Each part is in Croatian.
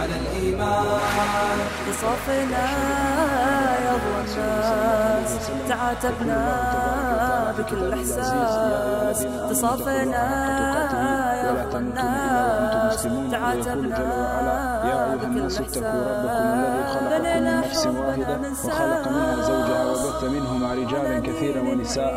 على الإيمان. بصفنا يا الناس تعاتبنا بكل إحساس. يا الناس تعاتبنا بكل إحساس حبنا من وخلق منها زوجها وبث منهما رجالا كثيرا ونساء.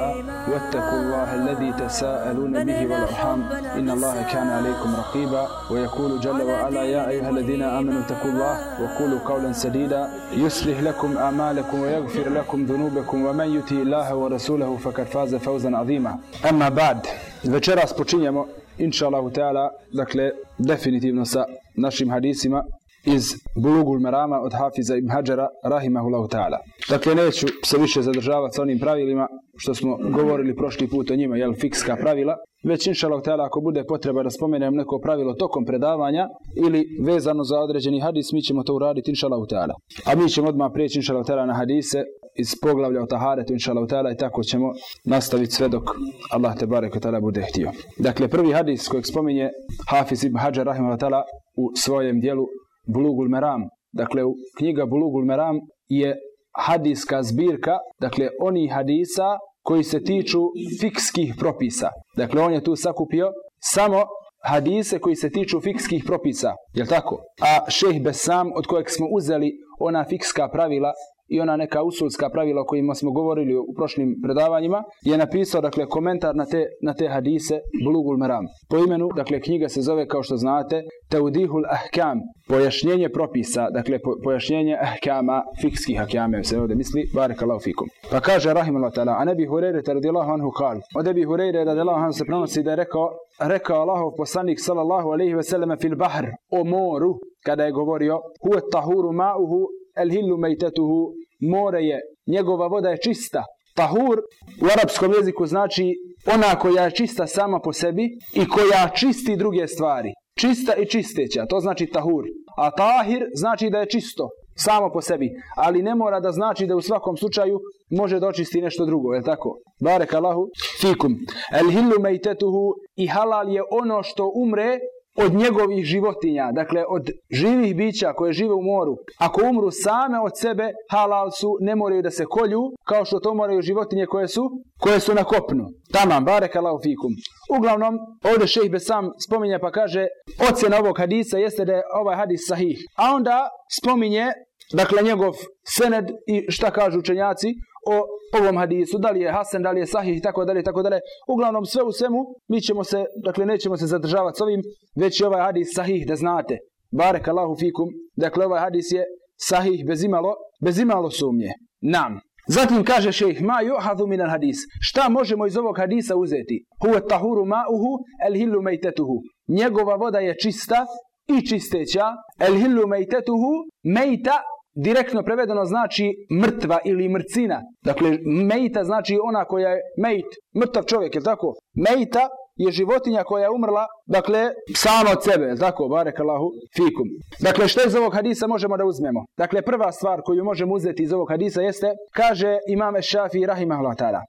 واتقوا الله الذي تساءلون به والأرحام. إن الله كان عليكم رقيبا. ويقول جل وعلا يا أيها الذين آمنوا اتقوا الله وقولوا قولا سديدا. يصلح لكم أعمالكم ويغفر لكم ذنوبكم. ومن يطع الله ورسوله فقد فاز فوزا عظيما. أما بعد večeras počinjemo inša Allahu ta'ala dakle definitivno sa našim hadisima. Iz Bulugul Merama od Hafiza ibn Hadžara rahimahullahu ta'ala. Dakle, neću se više zadržavati sa onim pravilima što smo govorili prošli put o njima, jel, fikska pravila, već inša Allah ta'ala ako bude potreba da spomenem neko pravilo tokom predavanja ili vezano za određeni hadis, mi ćemo to uraditi inša Allah ta'ala. A mi ćemo odmah prijeći inša Allah ta'ala na hadise iz poglavlja o taharetu inša Allah ta'ala i tako ćemo nastaviti sve dok Allah te barek ta'ala bude htio. Dakle, prvi hadis kojeg spominje Hafiz ibn Hadžar rahimahullahu ta'ala u svojem dijelu Bulugul Meram. Dakle, knjiga Bulugul Meram je hadijska zbirka, dakle, oni hadisa koji se tiču fikskih propisa. Dakle, on je tu sakupio samo hadise koji se tiču fikskih propisa. Jel tako? A šejh Besam, od kojeg smo uzeli ona fikska pravila i ona neka usulska pravila o kojima smo govorili u prošlim predavanjima, je napisao dakle komentar na te, na te hadise Bulugul Meram. Po imenu, dakle knjiga se zove kao što znate Teudihul Ahkam, pojašnjenje propisa, dakle po, pojašnjenje ahkama, fikskih ahkama, se ovdje misli, barakallahu fikum. Pa kaže rahimahullah ta'ala, a nebi Hureyre radijallahu anhu kal, od Ebi Hureyre radijallahu anhu se prenosi da je rekao, rekao Allahov poslanik sallallahu alaihi ve selleme fil bahr, o moru, kada je govorio, huve tahuru ma'uhu el hillu mejtetuhu, more je, njegova voda je čista. Tahur u arapskom jeziku znači ona koja je čista sama po sebi i koja čisti druge stvari. Čista i čisteća, to znači tahur. A tahir znači da je čisto, samo po sebi. Ali ne mora da znači da u svakom slučaju može da očisti nešto drugo, je tako? Barek Allahu fikum. El hillu mejtetuhu i halal je ono što umre od njegovih životinja, dakle od živih bića koje žive u moru. Ako umru same od sebe, halal su, ne moraju da se kolju, kao što to moraju životinje koje su, koje su na kopnu. Tamam, barek Allahu fikum. Uglavnom, ovdje šejh Besam spominje pa kaže, ocjena ovog hadisa jeste da je ovaj hadis sahih. A onda spominje, dakle njegov sened i šta kažu učenjaci o ovom hadisu, da li je Hasan, da li je Sahih i tako dalje, tako dalje. Uglavnom sve u svemu, mi ćemo se, dakle nećemo se zadržavati s ovim, već je ovaj hadis Sahih, da znate. Barek Allahu fikum, dakle ovaj hadis je Sahih bez imalo, bez imalo sumnje. Nam. Zatim kaže šejh, ma yuhadhu min hadis. Šta možemo iz ovog hadisa uzeti? Huwa tahuru ma'uhu el hillu mejtetuhu. Njegova voda je čista i čisteća. El hillu mejtetuhu mejta direktno prevedeno znači mrtva ili mrcina. Dakle, mejta znači ona koja je mejt, mrtav čovjek, je tako? Mejta je životinja koja je umrla, dakle, sama od sebe, je tako? Barek Allahu fikum. Dakle, što iz ovog hadisa možemo da uzmemo? Dakle, prva stvar koju možemo uzeti iz ovog hadisa jeste, kaže imame Šafi rahimahullah ta'ala,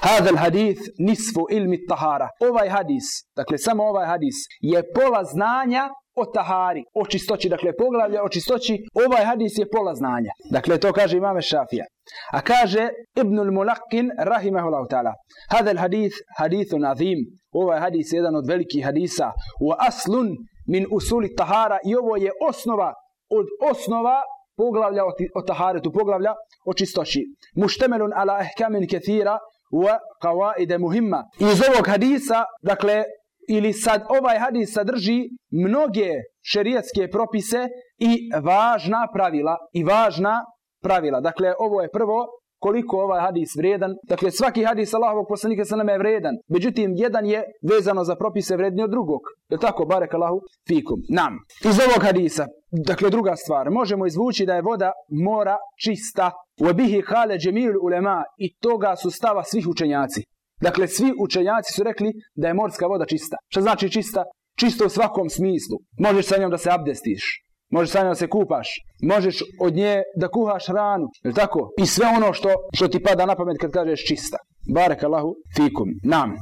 Hadal hadith nisfu ilmi tahara. Ovaj hadis, dakle, samo ovaj hadis, je pola znanja o tahari, o čistoći, dakle poglavlja o čistoći, ovaj hadis je pola znanja. Dakle, to kaže imame Šafija. A kaže Ibnul Mulakin, rahimahullahu ta'ala, hadal hadith, hadithun azim, ovaj hadis je jedan od velikih hadisa, u aslun min usuli tahara, i ovo je osnova od osnova poglavlja o, o taharetu, poglavlja o čistoći. Muštemelun ala ehkamin kethira, wa qawaide muhimma. Iz ovog hadisa, dakle, ili sad ovaj hadis sadrži mnoge šerijatske propise i važna pravila i važna pravila. Dakle, ovo je prvo koliko ovaj hadis vrijedan. Dakle, svaki hadis Allahovog poslanika sa nama je vredan. Međutim, jedan je vezano za propise vredniji od drugog. Je tako, barek Allahu fikum. Nam. Iz ovog hadisa, dakle, druga stvar, možemo izvući da je voda mora čista. U bihi kale džemil ulema i toga su stava svih učenjaci. Dakle, svi učenjaci su rekli da je morska voda čista. Što znači čista? Čisto u svakom smislu. Možeš sa njom da se abdestiš. Možeš sa njom da se kupaš. Možeš od nje da kuhaš hranu. Je tako? I sve ono što, što ti pada na pamet kad kažeš čista. Barek Allahu fikum. Nam.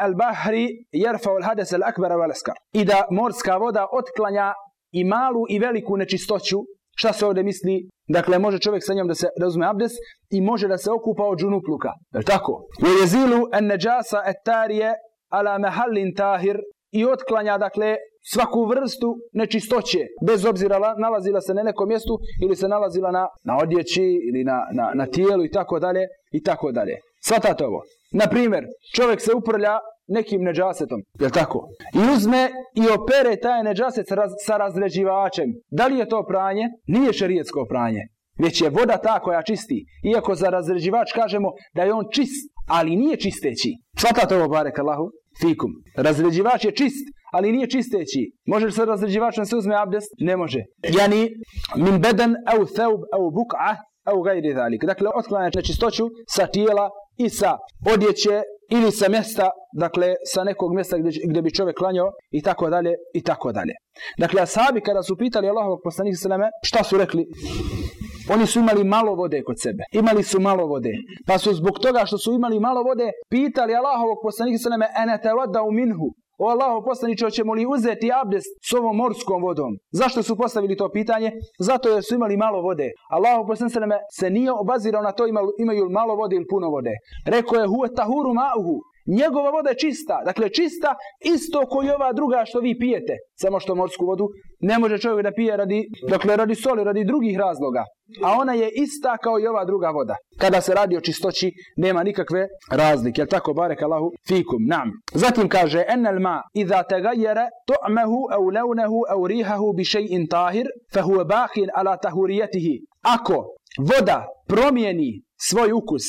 Al bahri jerfa al hades al akbara wal I da morska voda otklanja i malu i veliku nečistoću. Šta se ovdje misli? Dakle, može čovjek sa njom da se razumije abdes i može da se okupa od džunupluka. Je tako? U jezilu en neđasa et tarije ala mehallin tahir i otklanja, dakle, svaku vrstu nečistoće, bez obzira nalazila se na nekom mjestu ili se nalazila na, na odjeći ili na, na, na tijelu i tako dalje i tako dalje. Svatate ovo. Na primjer, čovjek se uprlja nekim neđasetom, jel tako? I uzme i opere taj neđaset sa razređivačem. Da li je to pranje? Nije šerijetsko pranje. Već je voda ta koja čisti. Iako za razređivač kažemo da je on čist, ali nije čisteći. Svatate ovo, barek Allahu, fikum. Razređivač je čist, ali nije čisteći. Može li se razređivačom se uzme abdest? Ne može. Jani min beden au thaub au buk'a au gajri dhalik. Dakle, otklanja nečistoću sa tijela i sa odjeće ili sa mjesta, dakle sa nekog mjesta gdje, gdje bi čovjek klanjao i tako dalje i tako dalje. Dakle, asabi kada su pitali Allahovog poslanika sallallahu šta su rekli? Oni su imali malo vode kod sebe. Imali su malo vode. Pa su zbog toga što su imali malo vode pitali Allahovog poslanika sallallahu ene tawaddau minhu. O Allahu poslaniče, hoćemo li uzeti abdest s ovom morskom vodom? Zašto su postavili to pitanje? Zato jer su imali malo vode. Allahu poslaniče se nije obazirao na to imaju malo vode ili puno vode. Rekao je huve tahuru ma'uhu. Njegova voda je čista, dakle čista isto koji ova druga što vi pijete, samo što morsku vodu ne može čovjek da pije radi, dakle radi soli, radi drugih razloga, a ona je ista kao i ova druga voda. Kada se radi o čistoći nema nikakve razlike, jel tako barek Allahu fikum, nam. Zatim kaže enel ma idha tagajere tu'mehu au leunehu au rihahu bi še'in tahir fa huwa bahin ala tahurijetihi. Ako voda promijeni svoj ukus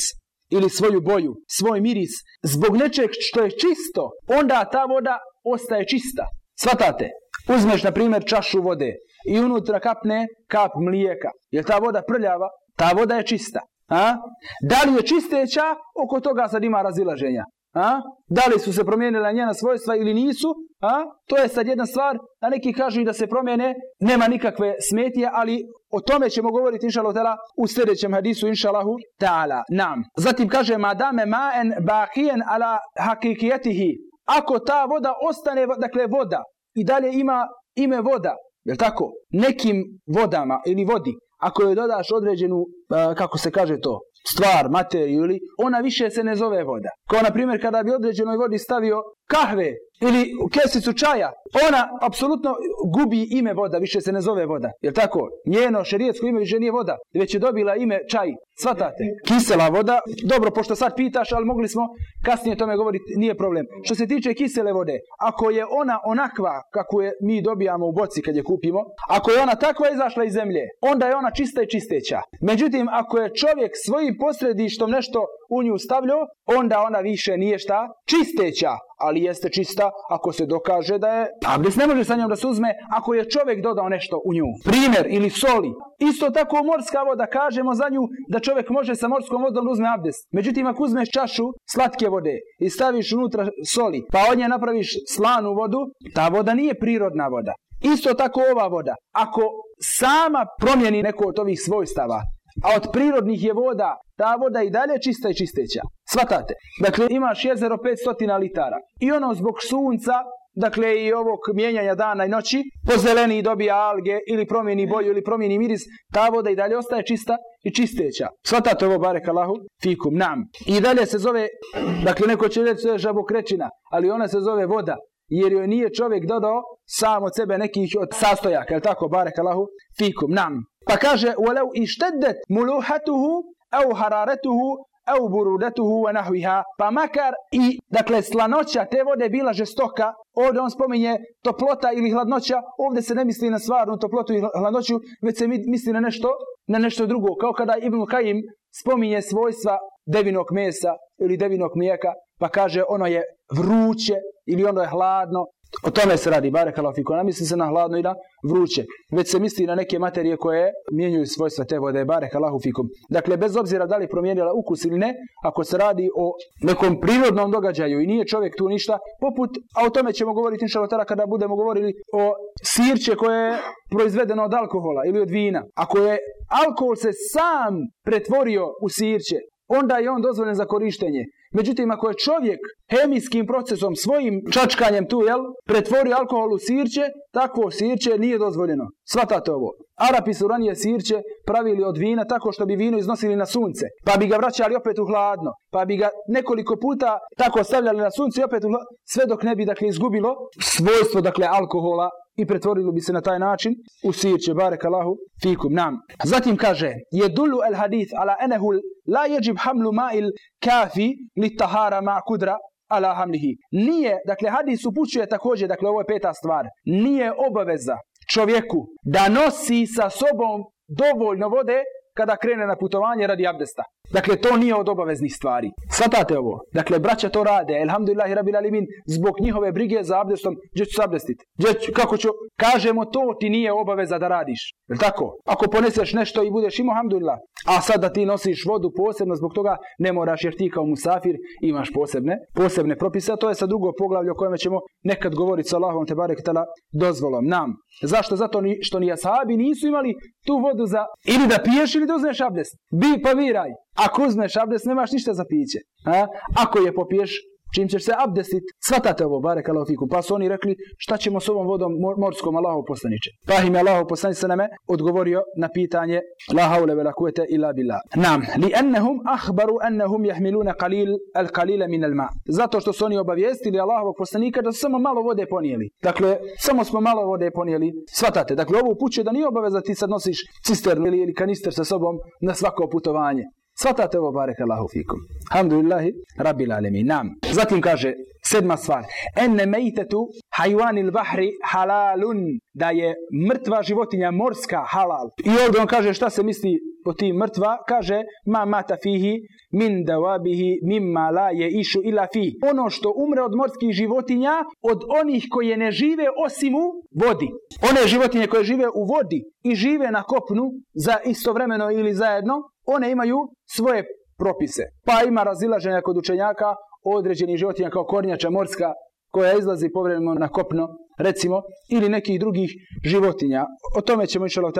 ili svoju boju, svoj miris, zbog nečeg što je čisto, onda ta voda ostaje čista. Svatate, uzmeš na primjer čašu vode i unutra kapne kap mlijeka. Je ta voda prljava? Ta voda je čista. A? Da li je čisteća? Oko toga sad ima razilaženja. A? Da li su se promijenila njena svojstva ili nisu? A? To je sad jedna stvar, a neki kažu i da se promijene, nema nikakve smetije, ali o tome ćemo govoriti inša Allah u sljedećem hadisu inša Allahu ta'ala. Nam. Zatim kaže madame ma'en baqijen ala hakikijetihi. Ako ta voda ostane, dakle voda, i dalje ima ime voda, je tako? Nekim vodama ili vodi, ako joj dodaš određenu, kako se kaže to, stvar, materiju ili ona više se ne zove voda. Kao na primjer kada bi određenoj vodi stavio kahve ili kesicu čaja, ona apsolutno gubi ime voda, više se ne zove voda. Jer tako? Njeno šerijetsko ime više nije voda, već je dobila ime čaj. Svatate? Kisela voda, dobro, pošto sad pitaš, ali mogli smo kasnije tome govoriti, nije problem. Što se tiče kisele vode, ako je ona onakva kako je mi dobijamo u boci kad je kupimo, ako je ona takva izašla iz zemlje, onda je ona čista i čisteća. Međutim, ako je čovjek svojim posredištom nešto u nju stavljao, onda ona više nije šta? Čisteća ali jeste čista ako se dokaže da je abdest ne može sa njom da se uzme ako je čovjek dodao nešto u nju. Primjer ili soli. Isto tako morska voda kažemo za nju da čovjek može sa morskom vodom da uzme abdest. Međutim ako uzmeš čašu slatke vode i staviš unutra soli pa od nje napraviš slanu vodu, ta voda nije prirodna voda. Isto tako ova voda. Ako sama promijeni neko od ovih svojstava, a od prirodnih je voda, ta voda i dalje čista i čisteća. Svatate. Dakle, imaš jezero 500 litara. I ono zbog sunca, dakle i ovog mijenjanja dana i noći, zeleni dobija alge ili promijeni boju ili promijeni miris, ta voda i dalje ostaje čista i čisteća. Svatate ovo barek Allahu, fikum, nam. I dalje se zove, dakle neko će reći žabokrećina, ali ona se zove voda jer joj nije čovjek dodao sam od sebe nekih od sastojaka, je tako, barek Allahu, fikum, nam. Pa kaže, وَلَوْ إِشْتَدَّتْ مُلُوحَتُهُ أَوْ حَرَارَتُهُ au burudetuhu wa nahviha, pa makar i, dakle, slanoća te vode bila žestoka, ovdje on spominje toplota ili hladnoća, ovdje se ne misli na stvarnu toplotu i hladnoću, već se misli na nešto, na nešto drugo, kao kada Ibn Kajim spominje svojstva devinog mesa ili devinog mlijeka, pa kaže ono je vruće ili ono je hladno, o tome se radi, bare kalafiko. Ne misli se na hladno i na vruće, već se misli na neke materije koje mijenjuju svojstva te vode, bare fikum. Dakle, bez obzira da li promijenila ukus ili ne, ako se radi o nekom prirodnom događaju i nije čovjek tu ništa, poput, a o tome ćemo govoriti inšalotara kada budemo govorili o sirće koje je proizvedeno od alkohola ili od vina. Ako je alkohol se sam pretvorio u sirće, onda je on dozvoljen za korištenje. Međutim, ako je čovjek hemijskim procesom, svojim čačkanjem tu, jel, pretvori alkohol u sirće, takvo sirće nije dozvoljeno. Svatate ovo. Arapi su ranije sirće pravili od vina tako što bi vino iznosili na sunce, pa bi ga vraćali opet u hladno, pa bi ga nekoliko puta tako stavljali na sunce i opet u hladno, sve dok ne bi dakle izgubilo svojstvo dakle alkohola i pretvorilo bi se na taj način u sirće, barek Allahu, fikum, nam. Zatim kaže, je dulu el hadith ala enehu la jeđib hamlu ma'il kafi li tahara ma kudra ala hamlihi. Nije, dakle hadis upućuje također, dakle ovo je peta stvar, nije obaveza čovjeku da nosi sa sobom dovoljno vode kada krene na putovanje radi abdesta. Dakle, to nije od obaveznih stvari. Svatate ovo. Dakle, braća to rade. Elhamdulillahi rabbil alimin. Zbog njihove brige za abdestom. Gdje ću se abdestiti? kako ću? Kažemo to ti nije obaveza da radiš. Jel tako? Ako poneseš nešto i budeš imao alhamdulillah. A sad da ti nosiš vodu posebno zbog toga ne moraš jer ti kao musafir imaš posebne, posebne propise. A to je sa drugog poglavlja o kojem ćemo nekad govoriti sa Allahom te barek tala dozvolom nam. Zašto? Zato što ni ashabi nisu imali tu vodu za ili da piješ ili da uzmeš abdest. Bi pa viraj. Ako uzmeš abdest, nemaš ništa za piće. A? Ako je popiješ, čim ćeš se abdestit, svatate ovo, bare fikum. Pa su oni rekli, šta ćemo s ovom vodom morskom Allahov poslaniće? Pa im je Allahov poslanić se odgovorio na pitanje La haule vela kuvete illa billah. Nam, li ennehum ahbaru ennehum jahmiluna qalil al qalila min al ma. Zato što su oni obavijestili Allahovog poslanika da su samo malo vode ponijeli. Dakle, samo smo malo vode ponijeli. Svatate. Dakle, ovo upućuje da nije obaveza ti sad nosiš cisternu ili, ili kanister sa sobom na svako putovanje. Svatate ovo, barek Allahu fikum. Alhamdulillahi, rabbil alemin. Nam. Zatim kaže, sedma stvar. Enne mejtetu hajvanil bahri halalun. Da je mrtva životinja morska halal. I ovdje on kaže šta se misli po ti mrtva. Kaže, ma mata fihi min dawabihi mimma la je išu ila fi. Ono što umre od morskih životinja, od onih koje ne žive osim u vodi. One životinje koje žive u vodi i žive na kopnu za istovremeno ili zajedno, one imaju svoje propise. Pa ima razilaženja kod učenjaka određenih životinja kao kornjača morska koja izlazi povremeno na kopno, recimo, ili nekih drugih životinja. O tome ćemo inšalav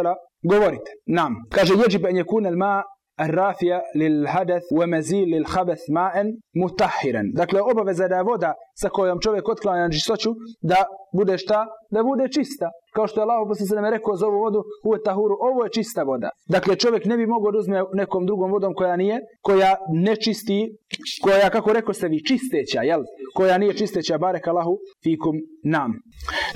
govoriti. Nam. Kaže, jeđib en kunel ma rafija lil hadeth u mezil lil habeth ma'en mutahiren. Dakle, obaveza da je voda sa kojom čovjek otklanja čistoću, da bude šta? Da bude čista. Kao što je Allah poslije se nam rekao za ovu vodu, u tahuru, ovo je čista voda. Dakle, čovjek ne bi mogao da uzme nekom drugom vodom koja nije, koja ne čisti, koja, kako rekao ste vi, čisteća, jel? Koja nije čisteća, barek Allahu, fikum nam.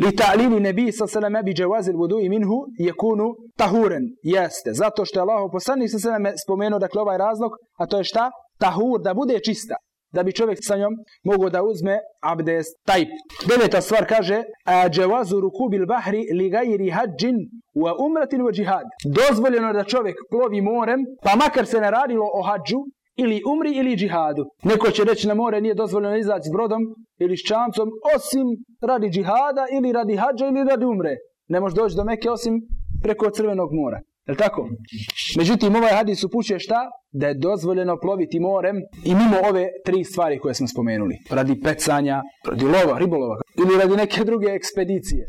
Li ta'lili nebi sa salame bi džavazil vodu i minhu kunu tahuren. Jeste, zato što je Allah poslanik sa spomenuo, dakle, ovaj razlog, a to je šta? Tahur, da bude čista da bi čovjek sa njom mogao da uzme abdest tajp. Deveta stvar kaže dževazu rukubil bahri li gajri hađin wa umratin wa džihad. Dozvoljeno da čovjek plovi morem, pa makar se ne radilo o hađu, ili umri ili džihadu. Neko će reći na more nije dozvoljeno izaći s brodom ili s čamcom, osim radi džihada ili radi hađa ili radi umre. Ne može doći do Meke osim preko Crvenog mora. Jel tako? Međutim, ovaj hadis upućuje šta? Da je dozvoljeno ploviti morem i mimo ove tri stvari koje smo spomenuli. Radi pecanja, radi lova, ribolova ili radi neke druge ekspedicije.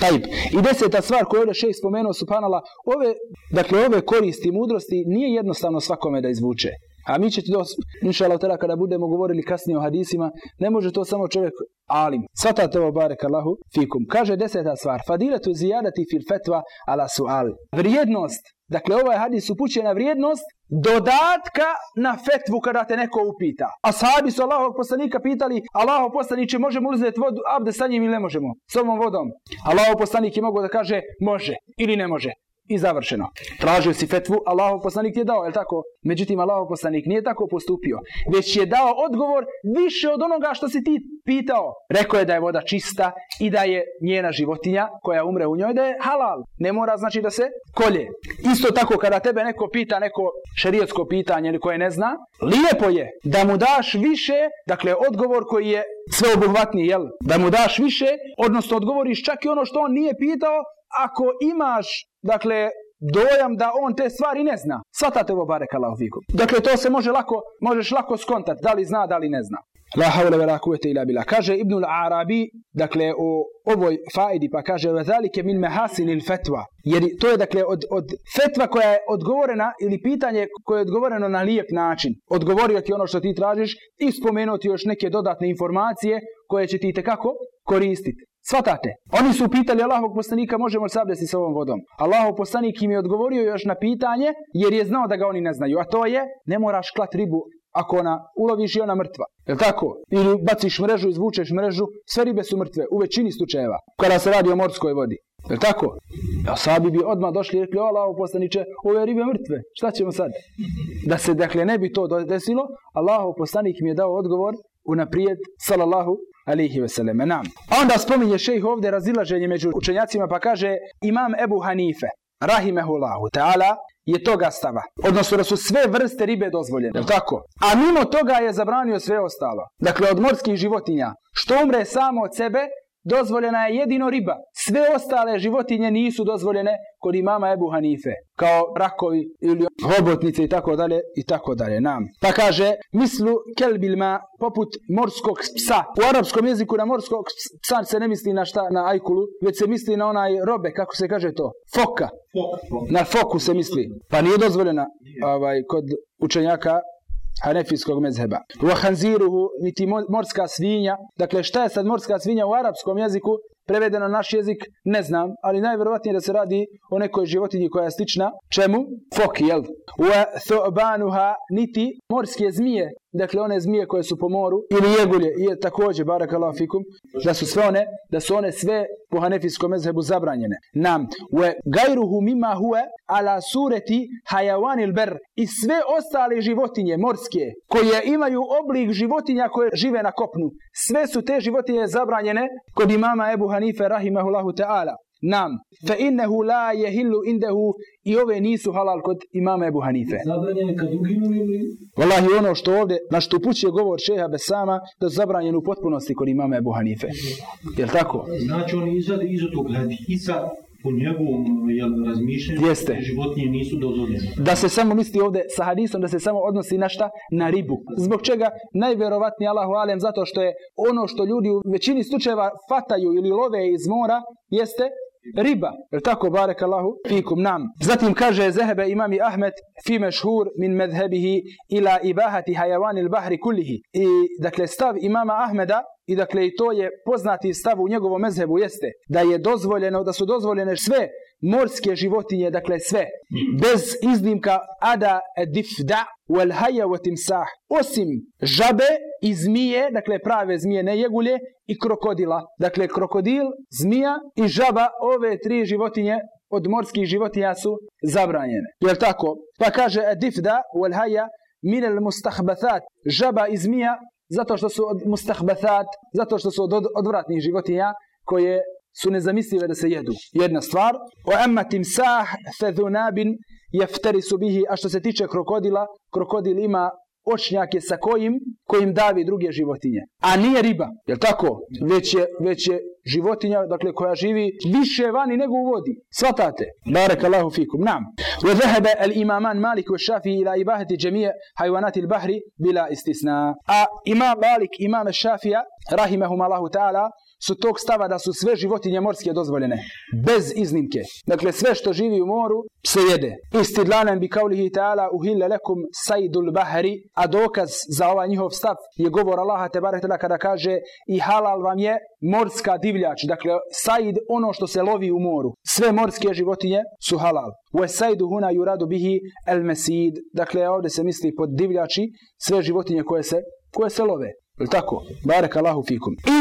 Tajp. I deseta stvar koju je ovdje šest spomenuo su panala, ove, dakle ove koristi mudrosti nije jednostavno svakome da izvuče. A mi ćete to, inša Allah, kada budemo govorili kasnije o hadisima, ne može to samo čovjek alim. Svatate ovo barek Allahu fikum. Kaže deseta stvar. Fadiletu zijadati fil fetva ala sual. Vrijednost. Dakle, ovaj hadis upućuje na vrijednost dodatka na fetvu kada te neko upita. A sahabi su Allahog poslanika pitali, Allahov poslaniće možemo uzeti vodu, abde sa njim ili ne možemo? S ovom vodom. Allahov poslanik je mogao da kaže može ili ne može. I završeno. Tražio si fetvu, Allahov poslanik ti je dao, je tako? Međutim, Allahov poslanik nije tako postupio, već je dao odgovor više od onoga što si ti pitao. Rekao je da je voda čista i da je njena životinja koja umre u njoj da je halal. Ne mora znači da se kolje. Isto tako kada tebe neko pita neko šerijetsko pitanje koje ne zna, lijepo je da mu daš više, dakle odgovor koji je sveobuhvatniji, jel? Da mu daš više, odnosno odgovoriš čak i ono što on nije pitao, ako imaš, dakle, dojam da on te stvari ne zna. Svatate ovo barek fikum. Dakle, to se može lako, možeš lako skontat, da li zna, da li ne zna. La havle vela kuvete ila bila. Kaže Ibnul Arabi, dakle, u ovoj faidi, pa kaže, zalike min mehasinil fetva. Jer to je, dakle, od, od fetva koja je odgovorena, ili pitanje koje je odgovoreno na lijep način. Odgovorio ti ono što ti tražiš i spomenuti još neke dodatne informacije koje će ti kako koristiti. Svatate? Oni su pitali Allahovog poslanika možemo li sabljati s ovom vodom. Allahov poslanik im je odgovorio još na pitanje jer je znao da ga oni ne znaju. A to je ne moraš klat ribu ako ona uloviš i ona mrtva. Jel tako? Ili baciš mrežu, izvučeš mrežu, sve ribe su mrtve u većini slučajeva kada se radi o morskoj vodi. Jel tako? A sabi bi odmah došli i rekli, o Allaho poslaniče, ove ribe mrtve, šta ćemo sad? Da se dakle ne bi to desilo, Allahov poslanik mi je dao odgovor unaprijed, salallahu alihi veseleme. Nam. Onda spominje šejh ovdje razilaženje među učenjacima pa kaže Imam Ebu Hanife, rahimehullahu ta'ala, je toga stava. Odnosno da su sve vrste ribe dozvoljene. Jel tako? A mimo toga je zabranio sve ostalo. Dakle, od morskih životinja. Što umre samo od sebe, dozvoljena je jedino riba. Sve ostale životinje nisu dozvoljene kod imama Ebu Hanife. Kao rakovi ili hobotnice i tako dalje i tako dalje. Nam. Pa kaže, mislu kelbilma poput morskog psa. U arapskom jeziku na morskog psa se ne misli na šta, na ajkulu, već se misli na onaj robe, kako se kaže to? Foka. Na foku se misli. Pa nije dozvoljena ovaj, kod učenjaka hanefijskog mezheba. Vahanziruhu, niti morska svinja. Dakle, šta je sad morska svinja u arapskom jeziku? Prevedeno na naš jezik ne znam, ali najvjerojatnije da se radi o nekoj životinji koja je slična. Čemu? Foki, jel? Wa niti morske zmije, dakle one zmije koje su po moru, ili jegulje, i također, barakallahu fikum, da su sve one, da su one sve po hanefijskom mezhebu zabranjene. Nam, wa gajruhu mima huwa ala sureti hajavanil ber i sve ostale životinje morske koje imaju oblik životinja koje žive na kopnu. Sve su te životinje zabranjene kod imama Ebu Hanife rahimahullahu ta'ala. Nam, fe innehu la jehillu indehu i ove nisu halal kod imama Ebu Hanife. Wallahi ono što ovdje, na što upućuje govor šeha Besama, da su zabranjeni u potpunosti kod imama Ebu Hanife. Jel tako? Znači oni iza, iza tog hadisa po njegovom jel, razmišljanju Jeste. životinje nisu dozvoljene. Da se samo misli ovdje sa hadisom, da se samo odnosi na šta? Na ribu. Zbog čega najvjerovatnije Allahu alem zato što je ono što ljudi u većini slučajeva fataju ili love iz mora jeste riba. Je tako, barek Allahu, fikum nam. Zatim kaže Zehebe imami Ahmed fi mešhur min medhebihi ila ibahati hajavani il bahri kullihi. I dakle stav imama Ahmeda i dakle i to je poznati stav u njegovom mezhebu jeste da je dozvoljeno, da su dozvoljene sve morske životinje, dakle sve, bez iznimka ada difda wal haya wa timsah, osim žabe i zmije, dakle prave zmije, ne jegulje, i krokodila. Dakle, krokodil, zmija i žaba, ove tri životinje od morskih životinja su zabranjene. Jel tako? Pa kaže difda wal haya min al mustahbathat, žaba i zmija zato što su od mustahbathat, zato što su od odvratnih životinja koje su nezamislive da se jedu. Jedna stvar. O emma timsah fedhunabin jeftarisu bihi, a što se tiče krokodila, krokodil ima očnjake sa kojim, kojim davi druge životinje. A nije riba, jel tako? Već je, već je životinja, dakle koja živi više vani nego u vodi. Svatate. Barek Allahu fikum. Nam. Wa dhahaba al-imaman Malik wa Shafi'i ila ibahati jami' haywanat al-bahri bila istisna. A imam Malik, imam Shafi'a rahimahum Allahu ta'ala su tog stava da su sve životinje morske dozvoljene. Bez iznimke. Dakle, sve što živi u moru se jede. Istidlanem bi kaulihi ta'ala uhille lekum sajdul bahri, a dokaz za ovaj njihov stav je govor Allaha te barek kada kaže i halal vam je morska divljač. Dakle, sajd ono što se lovi u moru. Sve morske životinje su halal. Wa sajdu huna yuradu bihi el mesid. Dakle, ovdje se misli pod divljači sve životinje koje se koje se love. Je tako? Barek Allahu fikum. I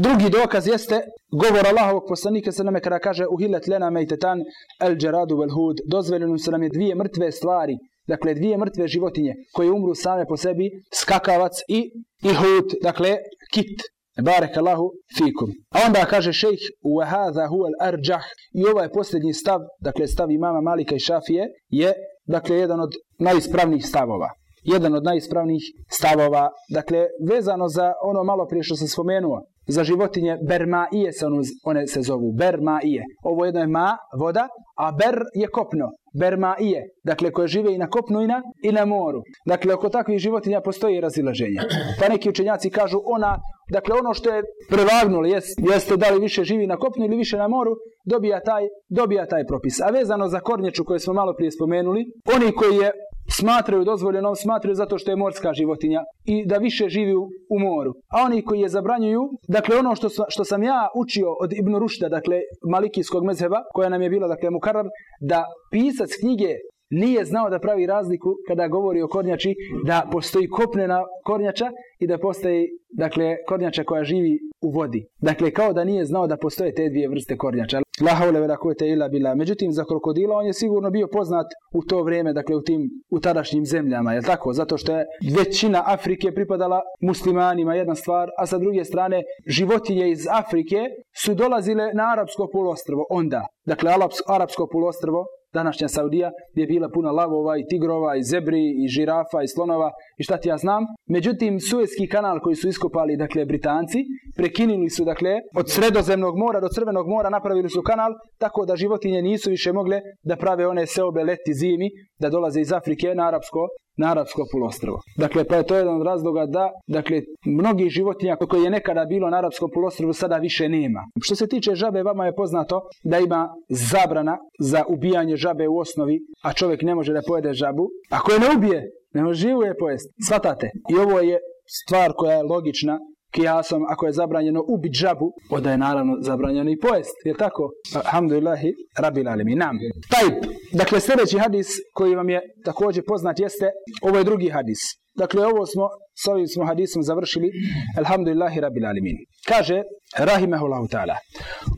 drugi dokaz jeste govor Allahovog poslanika se nama kada kaže uhilet lena mejtetan el džeradu vel hud. Dozvoljeno su nam je dvije mrtve stvari. Dakle, dvije mrtve životinje koje umru same po sebi, skakavac i, i hud, dakle, kit. Barek Allahu fikum. A onda kaže šejh وَهَذَا هُوَ الْأَرْجَحِ I ovaj posljednji stav, dakle stav imama Malika i Šafije, je dakle jedan od najispravnijih stavova. Jedan od najispravnijih stavova, dakle vezano za ono malo prije što sam spomenuo, za životinje bermaije se ono, one se zovu, bermaije. Ovo jedno je ma, voda, a ber je kopno, bermaije, dakle koje žive i na kopnu i na, i na moru. Dakle, oko takvih životinja postoji razilaženje. Pa neki učenjaci kažu ona, dakle ono što je prevagnulo, jest, jeste da li više živi na kopnu ili više na moru, dobija taj, dobija taj propis. A vezano za kornječu koje smo malo prije spomenuli, oni koji je smatraju dozvoljenom, smatraju zato što je morska životinja i da više živi u, moru. A oni koji je zabranjuju, dakle ono što, što sam ja učio od Ibn Rušta, dakle malikijskog mezheba, koja nam je bila, dakle Mukarrar, da pisac knjige nije znao da pravi razliku kada govori o kornjači, da postoji kopnena kornjača i da postoji dakle, kornjača koja živi u vodi. Dakle, kao da nije znao da postoje te dvije vrste kornjača. La haule kuvete illa bila. Međutim, za krokodila on je sigurno bio poznat u to vrijeme, dakle u tim u tadašnjim zemljama, je tako? Zato što je većina Afrike pripadala muslimanima, jedna stvar, a sa druge strane životinje iz Afrike su dolazile na Arapsko poluostrvo onda. Dakle, Arapsko poluostrvo današnja Saudija, gdje je bila puna lavova i tigrova i zebri i žirafa i slonova i šta ti ja znam. Međutim, Suezki kanal koji su iskopali, dakle, Britanci, prekinuli su, dakle, od sredozemnog mora do crvenog mora napravili su kanal, tako da životinje nisu više mogle da prave one seobe leti zimi, da dolaze iz Afrike na arapsko, na arapsko poluostrvo. Dakle, pa je to jedan od razloga da, dakle, mnogi životinja koji je nekada bilo na arapskom poluostrvu sada više nema. Što se tiče žabe, vama je poznato da ima zabrana za ubijanje žabe u osnovi, a čovjek ne može da pojede žabu. Ako je ne ubije, ne može živu je pojesti. Svatate. I ovo je stvar koja je logična kijasom, ako je zabranjeno ubit žabu, onda je naravno zabranjeno i pojest. Je tako? Alhamdulillahi, rabbil alimi. Nam. Taj, dakle, sljedeći hadis koji vam je također poznat jeste, ovo je drugi hadis. Dakle, ovo smo, s ovim smo hadisom završili. Alhamdulillahi, rabbil alimin. Kaže, rahimehullahu ta'ala.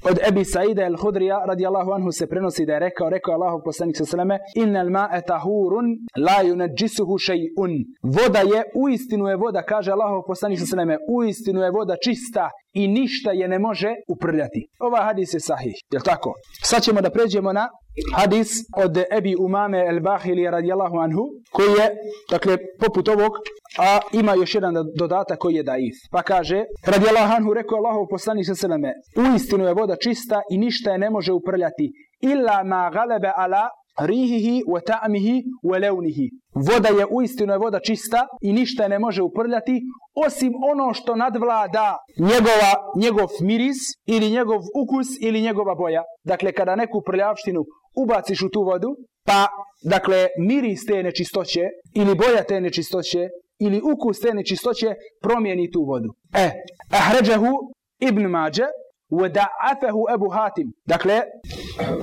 Od Ebi Saida el-Hudrija radijallahu anhu se prenosi da je rekao, rekao Allahu poslanik sa sveme, innal ma'e tahurun la yunajjisuhu shay'un. Voda je, u istinu je voda, kaže Allahu poslanik sa sveme, u istinu je voda čista i ništa je ne može uprljati. Ova hadis je sahih, je tako? Sad ćemo da pređemo na hadis od Ebi Umame el-Bahili radijallahu anhu, koji je, dakle, poput ovog, a ima još jedan dodatak koji je daif. Pa kaže, radijallahu anhu, rekao Allahu poslanik sa sveme, u istinu je voda čista i ništa je ne može uprljati. Illa ma galebe ala rihihi wa ta'mihi wa lewnihi. Voda je uistinu je voda čista i ništa je ne može uprljati osim ono što nadvlada njegova, njegov miris ili njegov ukus ili njegova boja. Dakle, kada neku prljavštinu ubaciš u tu vodu, pa, dakle, miris te nečistoće ili boja te nečistoće ili ukus te nečistoće promijeni tu vodu. E, ahređahu ibn Mađe, ودعفه Ebu Hatim. Dakle,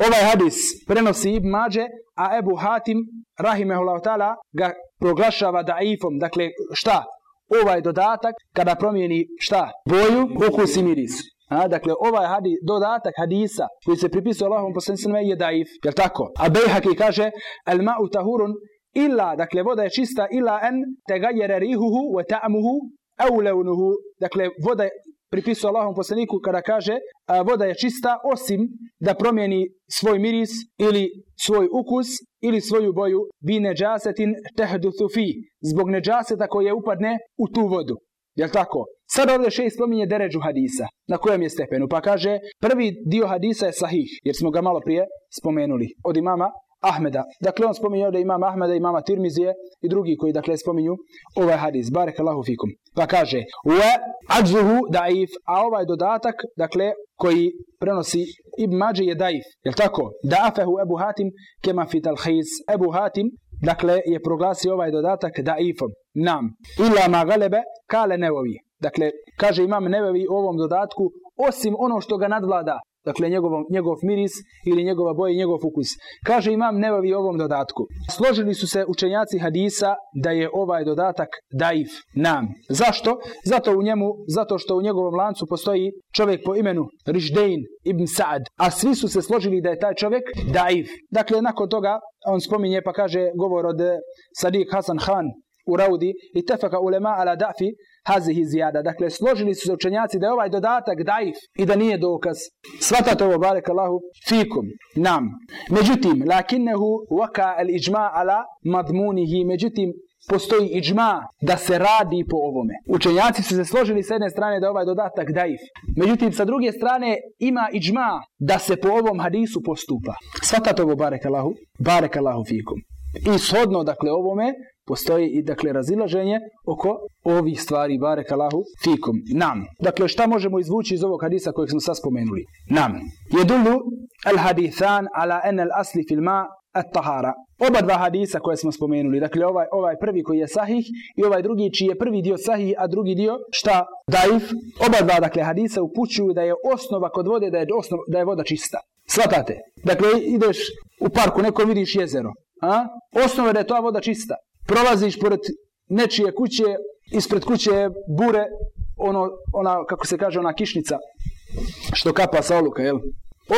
ovaj hadis prenosi Ibn Mađe, a Ebu Hatim, rahimehullahu ta'ala, ga proglašava daifom. Dakle, šta? Ovaj dodatak, kada promijeni šta? Boju, ukus i miris. A, dakle, ovaj hadis, dodatak hadisa koji se pripisuje Allahom poslanicima je daif. Jel tako? A Bejhaki kaže, el ma'u tahurun illa, dakle, voda je čista illa en tegajere rihuhu wa ta'muhu au leunuhu. Dakle, voda pripisuje Allahom poslaniku kada kaže a, voda je čista osim da promijeni svoj miris ili svoj ukus ili svoju boju bi neđasetin tehduthu fi zbog neđaseta koje upadne u tu vodu. Jel tako? Sad ovdje še spominje deređu hadisa. Na kojem je stepenu? Pa kaže, prvi dio hadisa je sahih, jer smo ga malo prije spomenuli. Od imama Ahmeda. Dakle, on spominje ovdje imam Ahmeda, imama Tirmizije i drugi koji, dakle, spominju ovaj hadis. Barek Allahu fikum. Pa kaže, wa adzuhu daif, a ovaj dodatak, dakle, koji prenosi Ibn Mađe je daif. Jel tako? Da'afehu Ebu Hatim kema fital his. Ebu Hatim, dakle, je proglasio ovaj dodatak daifom. Nam. Illa ma galebe kale nevovi. Dakle, kaže imam nevevi u ovom dodatku, osim ono što ga nadvlada. dakle njegov, njegov miris ili njegova boja i njegov ukus. Kaže imam nevavi ovom dodatku. Složili su se učenjaci hadisa da je ovaj dodatak daif nam. Zašto? Zato u njemu, zato što u njegovom lancu postoji čovjek po imenu Riždein ibn Sa'ad, a svi su se složili da je taj čovjek daif. Dakle, nakon toga on spominje pa kaže govor od Sadiq Hasan Khan u Raudi i tefaka ulema ala da'fi hazihi zijada. Dakle, složili su se učenjaci da je ovaj dodatak daif i da nije dokaz. Svatate ovo, barek Allahu, fikum, nam. Međutim, lakinnehu waka al iđma ala madmunihi. Međutim, postoji iđma da se radi po ovome. Učenjaci su se složili s jedne strane da je ovaj dodatak daif. Međutim, sa druge strane ima iđma da se po ovom hadisu postupa. Svatate ovo, barek Allahu, barek Allahu fikum. I shodno, dakle, ovome, postoji i dakle razilaženje oko ovih stvari barek Allahu fikum nam. Dakle šta možemo izvući iz ovog hadisa kojeg smo sad spomenuli? Nam. Jedulu al hadithan ala en al asli fil ma at tahara. Oba dva hadisa koje smo spomenuli, dakle ovaj, ovaj prvi koji je sahih i ovaj drugi čiji je prvi dio sahih, a drugi dio šta? Daif. Oba dva dakle hadisa upućuju da je osnova kod vode da je, osnova, da je voda čista. Svatate. Dakle ideš u parku, neko vidiš jezero. A? Osnova je da je ta voda čista prolaziš pored nečije kuće, ispred kuće je bure, ono, ona, kako se kaže, ona kišnica, što kapa sa oluka, jel?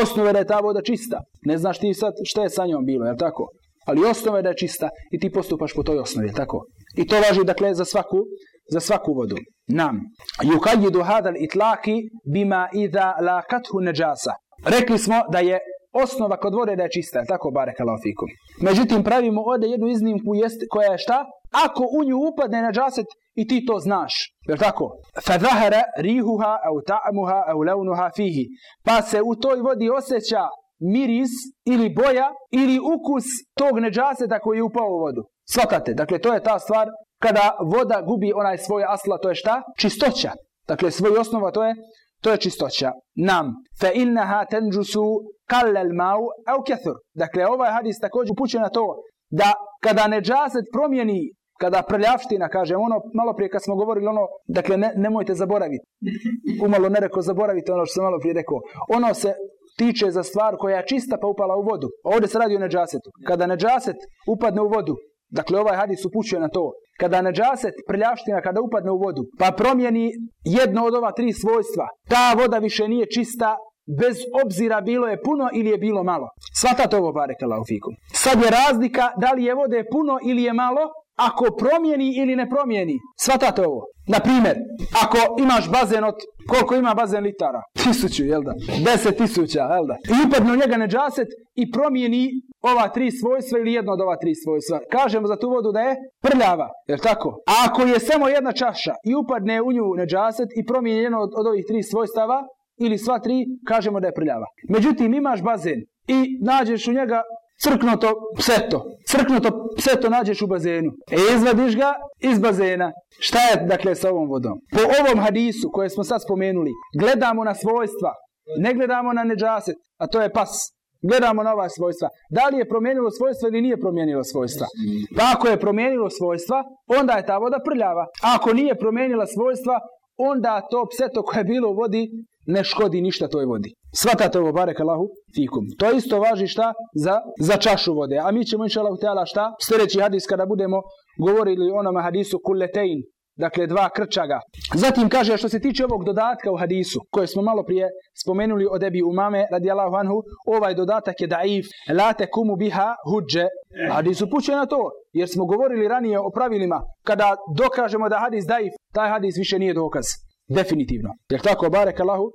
Osnove da je ta voda čista. Ne znaš ti sad šta je sa njom bilo, jel tako? Ali osnove da je čista i ti postupaš po toj osnovi, tako? I to važi, dakle, za svaku, za svaku vodu. Nam. Yukajidu hadal itlaki bima idha lakathu neđasa. Rekli smo da je osnova kod vode da je čista, tako bare kalafikum. Međutim, pravimo ovdje jednu iznimku jest, koja je šta? Ako u nju upadne na džaset i ti to znaš. Je tako? Fadhahara rihuha au ta'amuha au launuha fihi. Pa se u toj vodi osjeća miris ili boja ili ukus tog neđaseta koji je upao u vodu. Svatate. Dakle, to je ta stvar kada voda gubi onaj svoj asla, to je šta? Čistoća. Dakle, svoj osnova to je to je čistoća. Nam. Fa innaha tenđusu kallel mau au kethur. Dakle, ovaj hadis također upućuje na to da kada neđaset promijeni, kada prljavština, kažem, ono, malo prije kad smo govorili ono, dakle, ne, nemojte zaboraviti. Umalo ne rekao zaboravite ono što sam malo prije rekao. Ono se tiče za stvar koja je čista pa upala u vodu. Ovdje se radi o neđasetu. Kada neđaset upadne u vodu, dakle ovaj hadis upućuje na to, kada neđaset prljavština kada upadne u vodu, pa promijeni jedno od ova tri svojstva, ta voda više nije čista bez obzira bilo je puno ili je bilo malo. Svatate ovo Allah fikum. Sad je razlika da li je vode puno ili je malo, ako promijeni ili ne promijeni. Svatate ovo. Na primjer, ako imaš bazen od, koliko ima bazen litara? Tisuću, jel da? Deset tisuća, jel da? I upadne u njega neđaset i promijeni ova tri svojstva ili jedno od ova tri svojstva. Kažemo za tu vodu da je prljava, jel tako? A ako je samo jedna čaša i upadne u nju neđaset i promijeni jedno od, od ovih tri svojstava, ili sva tri, kažemo da je prljava. Međutim, imaš bazen i nađeš u njega crknuto pseto. Crknuto pseto nađeš u bazenu. E izvadiš ga iz bazena. Šta je dakle sa ovom vodom? Po ovom hadisu koje smo sad spomenuli, gledamo na svojstva. Ne gledamo na neđaset, a to je pas. Gledamo na ova svojstva. Da li je promijenilo svojstva ili nije promijenilo svojstva? Pa ako je promijenilo svojstva, onda je ta voda prljava. A ako nije promijenila svojstva, onda to pseto koje je bilo u vodi ne škodi ništa toj vodi. Svatate ovo, barek Allahu, fikum. To isto važi šta? Za, za čašu vode. A mi ćemo, inša Allahu teala, šta? Sljedeći hadis kada budemo govorili o onome hadisu kulletein, dakle dva krčaga. Zatim kaže što se tiče ovog dodatka u hadisu koje smo malo prije spomenuli od Ebi Umame radijallahu anhu, ovaj dodatak je daif, la tekumu biha hudže. Hadis upućuje na to, jer smo govorili ranije o pravilima, kada dokažemo da hadis daif, taj hadis više nije dokaz. Definitivno. Jer tako, barek Allahu,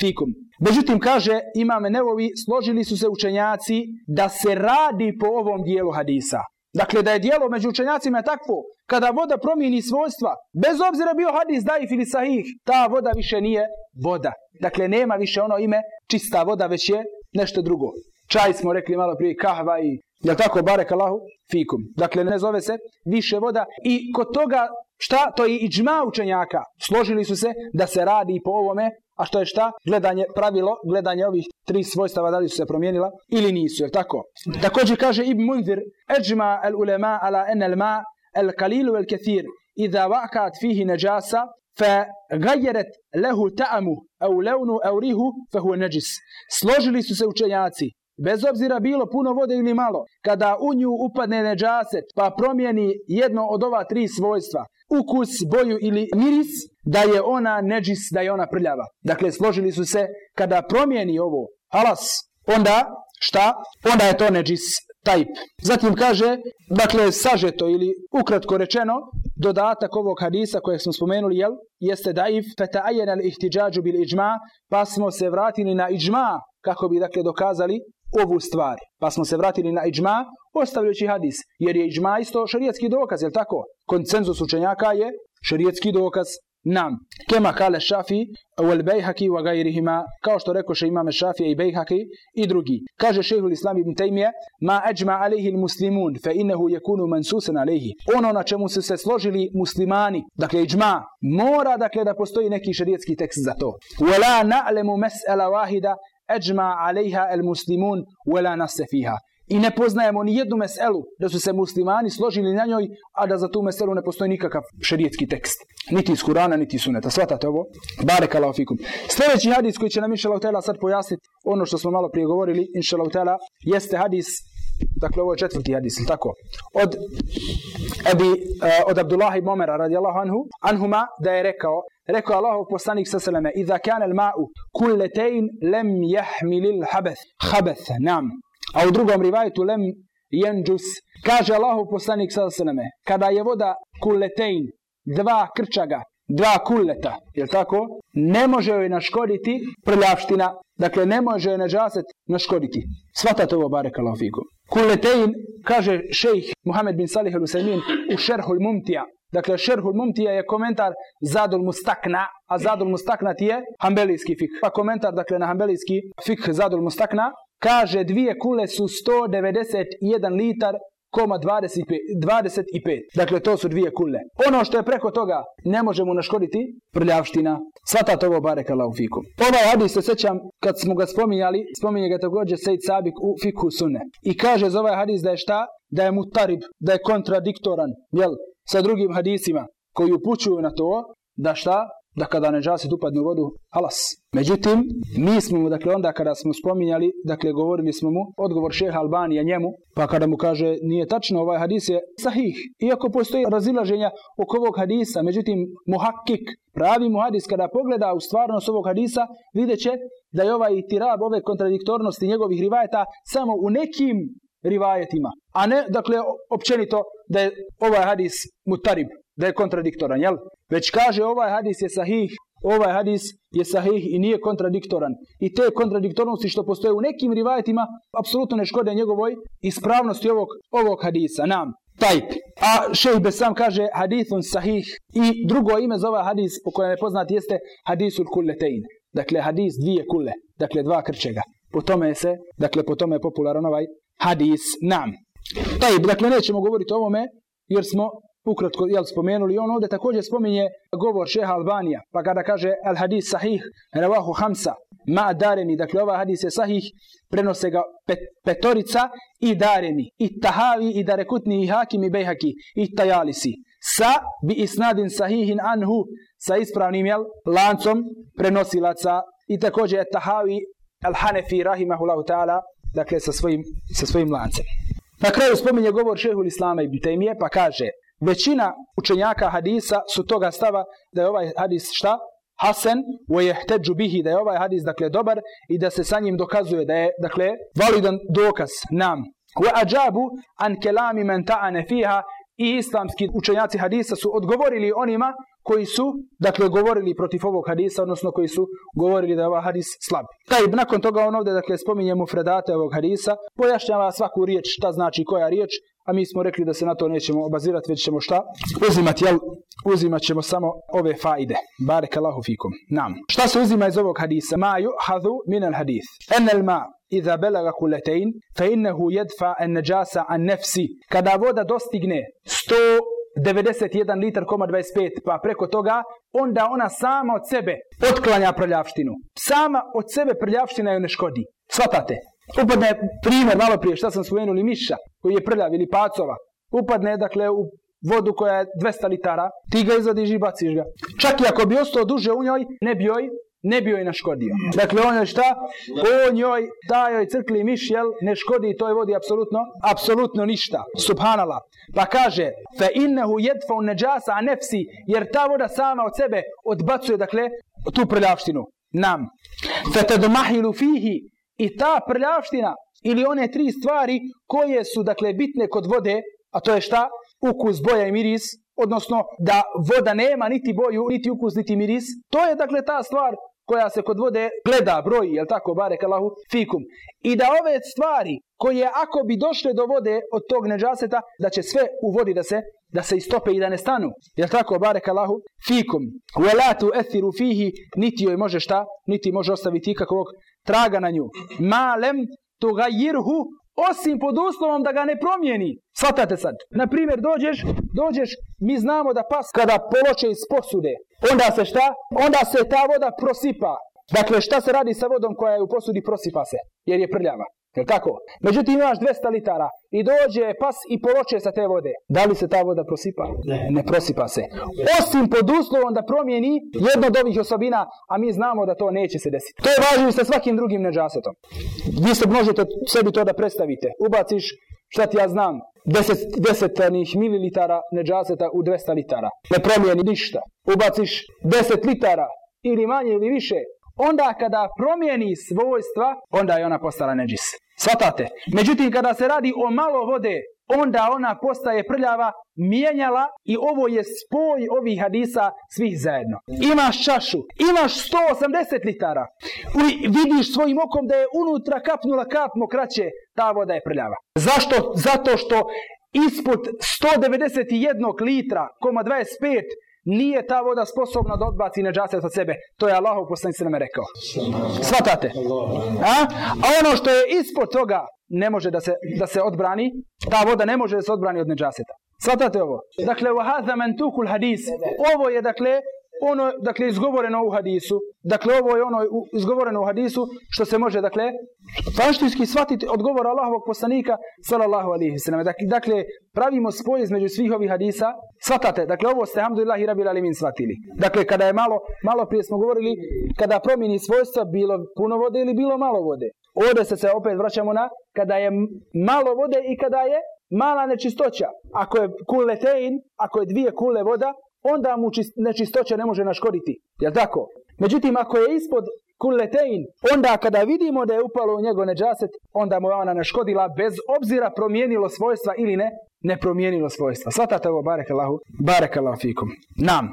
fikum. Međutim, kaže Imam Nevovi, složili su se učenjaci da se radi po ovom dijelu hadisa. Dakle, da je dijelo među učenjacima takvo, kada voda promijeni svojstva, bez obzira bio hadis daif ili sahih, ta voda više nije voda. Dakle, nema više ono ime čista voda, već je nešto drugo. Čaj smo rekli malo prije, kahva i, jel tako, barek Allahu, fikum. Dakle, ne zove se više voda i kod toga Šta? To je iđma učenjaka. Složili su se da se radi po ovome, a što je šta? Gledanje, pravilo, gledanje ovih tri svojstava, da li su se promijenila ili nisu, jer tako? Također kaže Ibn Munzir, eđma el ulema ala en el ma el kalilu el kethir, idha vakat fihi neđasa, فغيرت له ta'amu au launu au rihu fahuwa neđis. Složili su se učenjaci Bez obzira bilo puno vode ili malo, kada u nju upadne neđaset pa promijeni jedno od ova tri svojstva, ukus, boju ili miris, da je ona neđis, da je ona prljava. Dakle, složili su se kada promijeni ovo halas, onda šta? Onda je to neđis tajp. Zatim kaže, dakle, sažeto ili ukratko rečeno, dodatak ovog hadisa kojeg smo spomenuli, jel? Jeste daif, feta'ajen al ihtiđađu bil iđma, pa smo se vratili na iđma, kako bi, dakle, dokazali ovu stvar. Pa smo se vratili na iđma, ostavljajući hadis, jer je iđma isto šarijetski dokaz, jel tako? Koncenzus učenjaka je šarijetski dokaz nam. Kema kale šafi, wal bejhaki wa gajrihima, kao što rekoše imame šafija i bejhaki i drugi. Kaže šehul islam ibn Taymiye, ma ajma alihi muslimun, fe innehu jekunu mansusan alihi. Ono na čemu su se složili muslimani, dakle iđma, mora dakle da postoji neki šarijetski tekst za to. Wala na'lemu mes'ela wahida ajma alejha el muslimun wala nase fiha. I ne poznajemo ni jednu meselu da su se muslimani složili na njoj, a da za tu meselu ne postoji nikakav šerijetski tekst. Niti iz Kurana, niti suneta. Svatate ovo? Barek Allah fikum. Sljedeći hadis koji će nam inša Allah sad pojasniti ono što smo malo prije govorili, inša Allah jeste hadis Dakle, ovo je četvrti hadis, tako? Od, Ebi, uh, od Abdullah ibn Omera, radijallahu anhu, anhuma, da je rekao, rekao Allahov poslanik sa seleme, Iza kan al ma'u kulletein lem jahmilil habeth, habeth, nam. A u drugom rivajetu lem jenđus, kaže Allahov poslanik sa seleme, kada je voda kulletein, dva krčaga, dva kulleta, je tako? Ne može joj naškoditi prljavština, dakle ne može joj neđaset naškoditi. Svatate ovo barek Allah fiku. Kulletein, kaže šejh Muhammed bin Salih al-Usaymin u šerhul mumtija. Dakle, šerhul mumtija je komentar Zadul Mustakna, a Zadul Mustakna ti je hambelijski fik. Pa komentar, dakle, na hambelijski fik Zadul Mustakna, kaže dvije kule su 191 litar koma 25. Dakle, to su dvije kule. Ono što je preko toga ne možemo naškoditi prljavština. Svatate ovo barek Allah u fiku. Ovaj hadis se sećam kad smo ga spominjali, spominje ga također Sejid Sabik u fiku sunne. I kaže za ovaj hadis da je šta? Da je mutarib, da je kontradiktoran, jel? Sa drugim hadisima koji upućuju na to da šta? Da kada neđasit upadne u vodu, halas. Međutim, mi smo mu, dakle, onda kada smo spominjali, dakle, govorili smo mu, odgovor šeha Albanija njemu, pa kada mu kaže, nije tačno, ovaj hadis je sahih. Iako postoji razilaženja oko ovog hadisa, međutim, muhakkik, pravi muhadis, kada pogleda u stvarnost ovog hadisa, vidjet će da je ovaj tirab, ove kontradiktornosti njegovih rivajeta, samo u nekim rivajetima. A ne, dakle, općenito da je ovaj hadis mutarib, da je kontradiktoran, jel? Već kaže ovaj hadis je sahih, ovaj hadis je sahih i nije kontradiktoran. I te kontradiktornosti što postoje u nekim rivajetima, apsolutno ne škode njegovoj ispravnosti ovog, ovog hadisa. Nam, tajp. A šejh Besam kaže hadithun sahih i drugo ime za ovaj hadis po kojem je poznat jeste hadisul kulletein. Dakle, hadis dvije kule, dakle dva krčega. Po tome se, dakle, po tome je popularan ovaj hadis nam. Tajp, dakle, nećemo govoriti o ovome, jer smo ukratko jel, spomenuli. On ovdje također spominje govor šeha Albanija. Pa kada kaže al hadis sahih, revahu hamsa, ma dareni, dakle ovaj hadis je sahih, prenose ga pet, petorica i dareni, i tahavi, i darekutni, i hakim, i bejhaki, i tajalisi. Sa bi isnadin sahihin anhu, sa ispravnim jel, lancom prenosilaca. I također je tahavi al hanefi, rahimahullahu ta'ala, dakle sa svojim, sa svojim lancem. Na kraju spominje govor šehul Islama ibn Taymiye, pa kaže Većina učenjaka hadisa su toga stava da je ovaj hadis šta? Hasan wa yahtaju bihi da je ovaj hadis dakle dobar i da se sa njim dokazuje da je dakle validan dokaz nam. Wa ajabu an kalami man ta'ana fiha i islamski učenjaci hadisa su odgovorili onima koji su, dakle, govorili protiv ovog hadisa, odnosno koji su govorili da je ovaj hadis slab. Taj, nakon toga on ovdje, dakle, spominje mu fredate ovog hadisa, pojašnjava svaku riječ, šta znači koja riječ, a mi smo rekli da se na to nećemo obazirati, već ćemo šta? Uzimati, jel? Uzimat ćemo samo ove faide. Barek Allahu fikum. Nam. Šta se uzima iz ovog hadisa? Ma juhadu min al hadis. En el ma iza belaga kuletein, fa innehu jedfa en neđasa an nefsi. Kada voda dostigne 191 litar koma 25 pa preko toga, onda ona sama od sebe otklanja prljavštinu. Sama od sebe prljavština ju ne škodi. Svatate? Upadne primjer malo prije šta sam spomenuli miša koji je prljav ili pacova. Upadne dakle u vodu koja je 200 litara, ti ga izvadiš i baciš ga. Čak i ako bi ostao duže u njoj, ne bi joj ne bi joj naškodio. Dakle, on je šta? On joj, ta joj crkli miš, jel, ne škodi toj vodi apsolutno, apsolutno ništa. Subhanallah. Pa kaže, fe innehu jedfa un neđasa a nefsi, jer ta voda sama od sebe odbacuje, dakle, tu prljavštinu. Nam. Fe te domahilu fihi, i ta prljavština, ili one tri stvari koje su, dakle, bitne kod vode, a to je šta? Ukus, boja i miris, odnosno da voda nema niti boju, niti ukus, niti miris. To je dakle ta stvar koja se kod vode gleda, broji, jel tako, barek Allahu, fikum. I da ove stvari koje ako bi došle do vode od tog neđaseta, da će sve u vodi da se da se istope i da ne stanu. Jel tako, barek Allahu, fikum. Walatu ethiru fihi, niti joj može šta, niti može ostaviti ikakvog traga na nju. Malem tugajirhu, osim pod uslovom da ga ne promijeni. Svatate sad. Na primjer, dođeš, dođeš, mi znamo da pas kada poloče iz posude, onda se šta? Onda se ta voda prosipa. Dakle, šta se radi sa vodom koja je u posudi? Prosipa se, jer je prljava. Jel tako? Međutim, imaš 200 litara i dođe pas i poloče sa te vode. Da li se ta voda prosipa? Ne. Ne prosipa se. Osim pod uslovom da promijeni jedno od ovih osobina, a mi znamo da to neće se desiti. To je važno i sa svakim drugim neđasetom. Vi se možete sebi to da predstavite. Ubaciš, šta ti ja znam, 10 desetanih mililitara neđaseta u 200 litara. Ne promijeni ništa. Ubaciš 10 litara ili manje ili više, onda kada promijeni svojstva, onda je ona postala neđis. Svatate? Međutim, kada se radi o malo vode, onda ona postaje prljava, mijenjala i ovo je spoj ovih hadisa svih zajedno. Imaš čašu, imaš 180 litara, i vidiš svojim okom da je unutra kapnula kap mokraće, ta voda je prljava. Zašto? Zato što ispod 191 litra, koma 25, nije ta voda sposobna da odbaci neđaset od sebe. To je Allahov poslanik nam rekao. Svatate? A? A ono što je ispod toga ne može da se, da se odbrani, ta voda ne može da se odbrani od neđaseta. Svatate ovo? Dakle, hadis, ovo je dakle ono, dakle, izgovoreno u hadisu. Dakle, ovo je ono izgovoreno u hadisu što se može, dakle, faštinski shvatiti od govora Allahovog poslanika, sallallahu alihi sallam. Dakle, dakle, pravimo spoj između svih ovih hadisa. Svatate, dakle, ovo ste, alhamdulillah, i rabil alimin shvatili. Dakle, kada je malo, malo prije smo govorili, kada promijeni svojstva, bilo puno vode ili bilo malo vode. Ovdje se se opet vraćamo na kada je malo vode i kada je mala nečistoća. Ako je kuletein, ako je dvije kule voda, onda mu čist- nečistoća ne može naškoditi. Jel tako? Međutim, ako je ispod kuletein, onda kada vidimo da je upalo u njegov neđaset, onda mu je ona naškodila bez obzira promijenilo svojstva ili ne, ne promijenilo svojstva. Svatate ovo, barek Allahu, barek Allahu fikum. Nam.